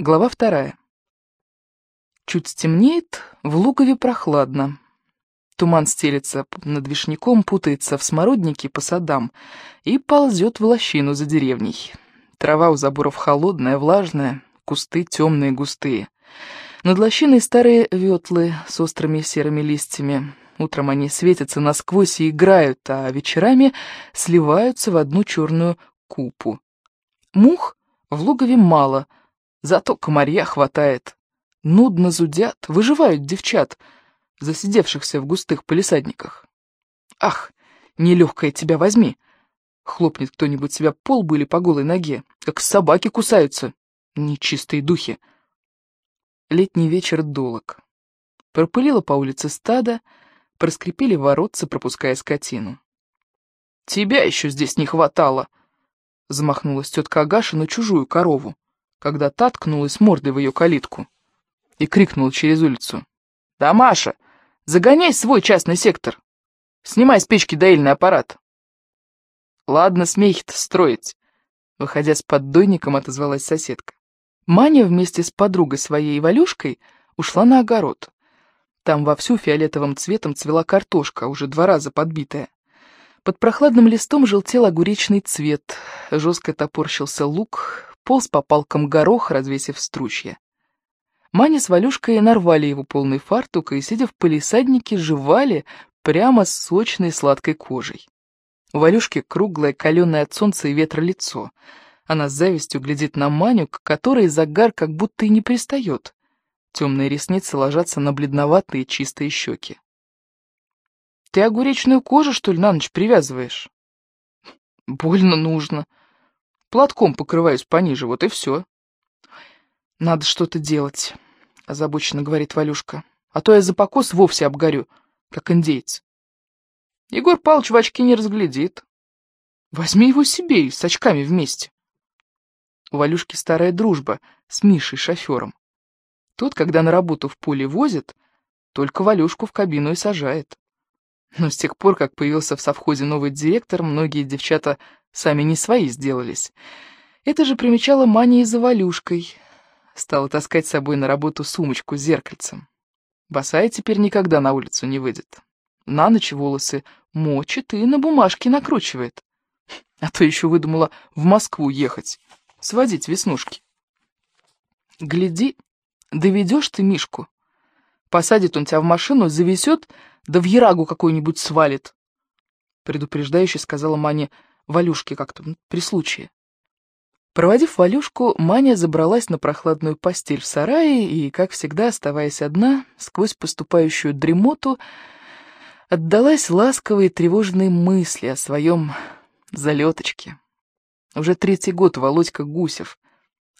Глава вторая. Чуть стемнеет, в лугове прохладно. Туман стелется над вишняком, путается в смороднике по садам и ползет в лощину за деревней. Трава у заборов холодная, влажная, кусты темные, густые. Над лощиной старые ветлы с острыми серыми листьями. Утром они светятся насквозь и играют, а вечерами сливаются в одну черную купу. Мух в лугове мало — Зато комарья хватает. Нудно зудят, выживают девчат, засидевшихся в густых полисадниках. Ах, нелегкая тебя возьми! Хлопнет кто-нибудь себя по лбу или по голой ноге, как собаки кусаются. Нечистые духи. Летний вечер долог. Пропылило по улице стадо, проскрипели воротца, пропуская скотину. «Тебя еще здесь не хватало!» Замахнулась тетка Агаша на чужую корову когда та ткнулась мордой в ее калитку и крикнула через улицу. «Да, Маша, загоняй свой частный сектор! Снимай с печки доильный аппарат!» «Ладно, смехи-то строить!» Выходя с поддойником, отозвалась соседка. Маня вместе с подругой своей Валюшкой ушла на огород. Там вовсю фиолетовым цветом цвела картошка, уже два раза подбитая. Под прохладным листом желтел огуречный цвет, жестко топорщился лук, полз по палкам горох, развесив стручья. Маня с Валюшкой нарвали его полный фартук и, сидя в палисаднике, жевали прямо с сочной сладкой кожей. У Валюшки круглое, каленое от солнца и ветра лицо. Она с завистью глядит на Маню, к которой загар как будто и не пристает. Темные ресницы ложатся на бледноватые чистые щеки. «Ты огуречную кожу, что ли, на ночь привязываешь?» «Больно нужно», Платком покрываюсь пониже, вот и все. Надо что-то делать, озабоченно говорит Валюшка. А то я за покос вовсе обгорю, как индейец. Егор Павлович в очки не разглядит. Возьми его себе и с очками вместе. У Валюшки старая дружба с Мишей, шофером. Тот, когда на работу в поле возит, только Валюшку в кабину и сажает. Но с тех пор, как появился в совхозе новый директор, многие девчата сами не свои сделались. Это же примечала Маня и за Валюшкой. Стала таскать с собой на работу сумочку с зеркальцем. Босая теперь никогда на улицу не выйдет. На ночь волосы мочит и на бумажке накручивает. А то еще выдумала в Москву ехать, сводить веснушки. Гляди, доведешь ты Мишку. Посадит он тебя в машину, завесет, да в ярагу какой-нибудь свалит. Предупреждающе сказала Маня Валюшке как-то при случае. Проводив Валюшку, Маня забралась на прохладную постель в сарае и, как всегда, оставаясь одна, сквозь поступающую дремоту, отдалась ласковые тревожные мысли о своем залеточке. Уже третий год Володька Гусев,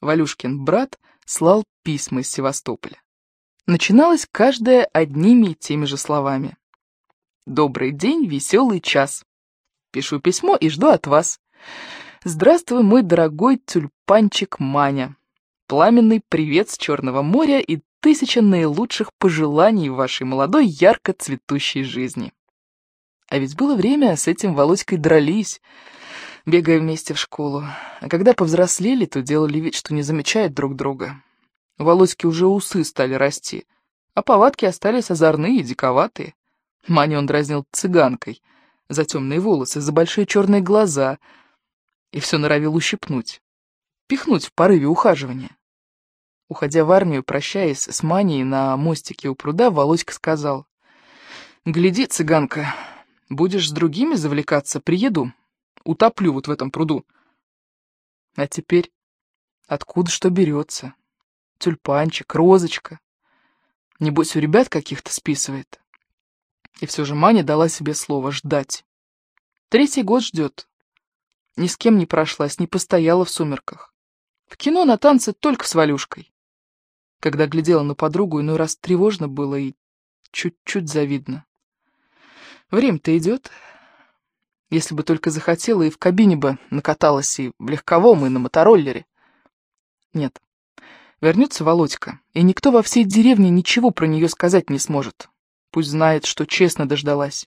Валюшкин брат, слал письма из Севастополя. Начиналось каждое одними и теми же словами. «Добрый день, веселый час. Пишу письмо и жду от вас. Здравствуй, мой дорогой тюльпанчик Маня. Пламенный привет с Черного моря и тысяча наилучших пожеланий вашей молодой ярко цветущей жизни. А ведь было время, с этим Володькой дрались, бегая вместе в школу. А когда повзрослели, то делали вид, что не замечают друг друга. У уже усы стали расти, а повадки остались озорные и диковатые. Маню он дразнил цыганкой — за темные волосы, за большие черные глаза, и все норовил ущипнуть, пихнуть в порыве ухаживания. Уходя в армию, прощаясь с Маней на мостике у пруда, Володька сказал, «Гляди, цыганка, будешь с другими завлекаться, приеду, утоплю вот в этом пруду». А теперь откуда что берется? Тюльпанчик, розочка. Небось, у ребят каких-то списывает. И все же Маня дала себе слово ждать. Третий год ждет. Ни с кем не прошлась, не постояла в сумерках. В кино на танцы только с Валюшкой. Когда глядела на подругу, иной раз тревожно было и чуть-чуть завидно. Время-то идет. Если бы только захотела, и в кабине бы накаталась, и в легковом, и на мотороллере. Нет. Вернется Володька, и никто во всей деревне ничего про нее сказать не сможет. Пусть знает, что честно дождалась.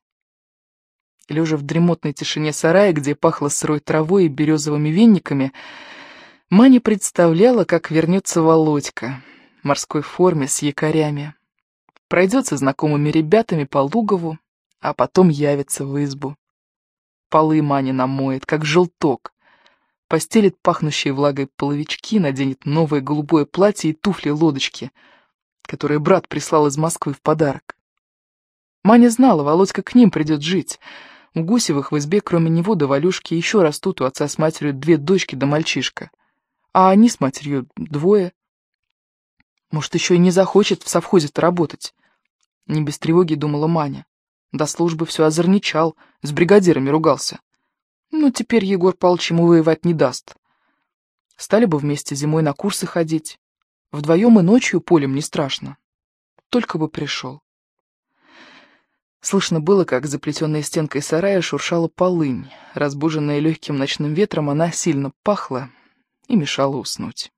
Лежа в дремотной тишине сарая, где пахло сырой травой и березовыми венниками, Маня представляла, как вернется Володька в морской форме с якорями. Пройдется знакомыми ребятами по Лугову, а потом явится в избу. Полы Маня намоет, как желток. Постелит пахнущие влагой половички, наденет новое голубое платье и туфли-лодочки, которые брат прислал из Москвы в подарок. Маня знала, Володька к ним придет жить. У Гусевых в избе, кроме него до Валюшки, еще растут у отца с матерью две дочки да мальчишка а они с матерью двое. Может, еще и не захочет в совхозе-то работать. Не без тревоги думала Маня. До службы все озорничал, с бригадирами ругался. Ну, теперь Егор Павлович ему воевать не даст. Стали бы вместе зимой на курсы ходить. Вдвоем и ночью полем не страшно. Только бы пришел. Слышно было, как заплетенной стенкой сарая шуршала полынь. Разбуженная легким ночным ветром, она сильно пахла, и мешало уснуть.